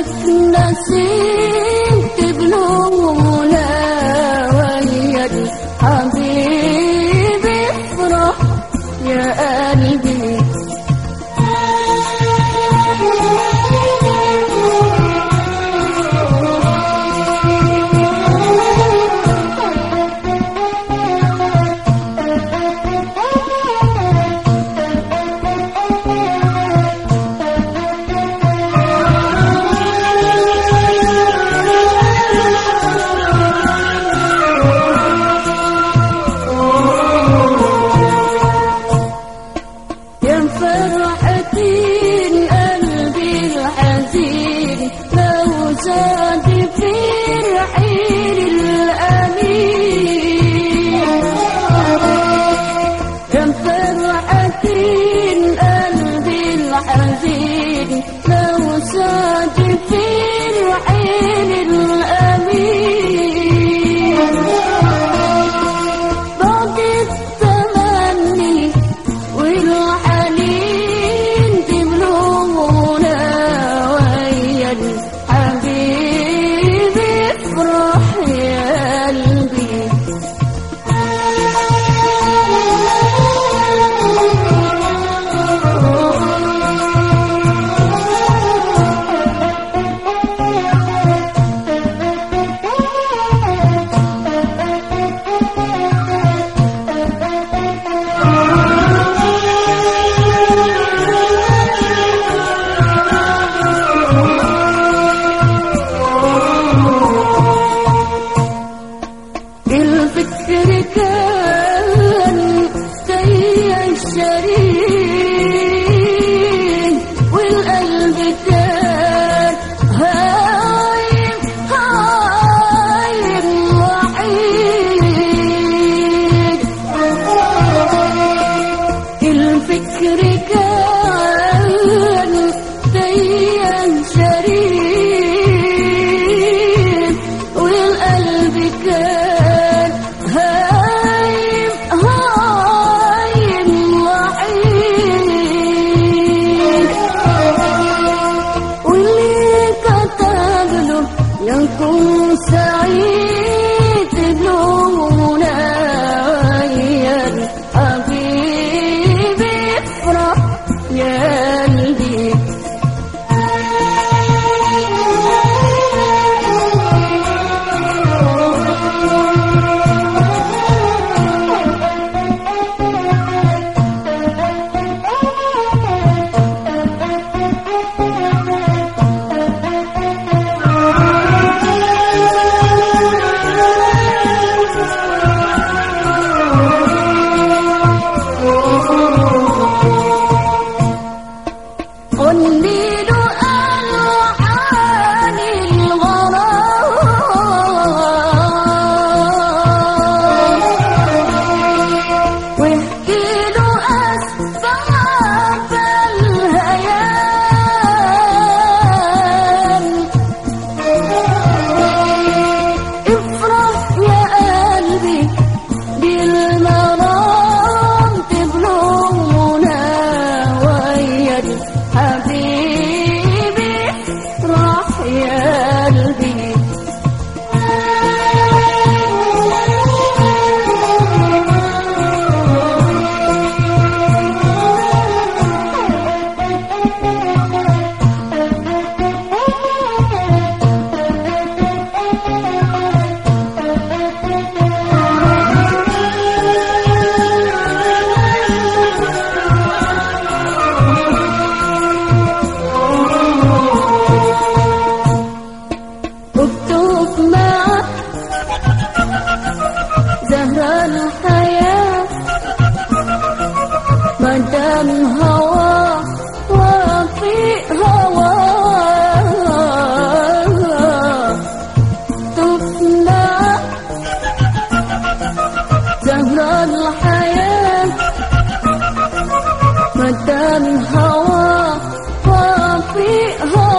لك نسيت بنور little Hari hubby we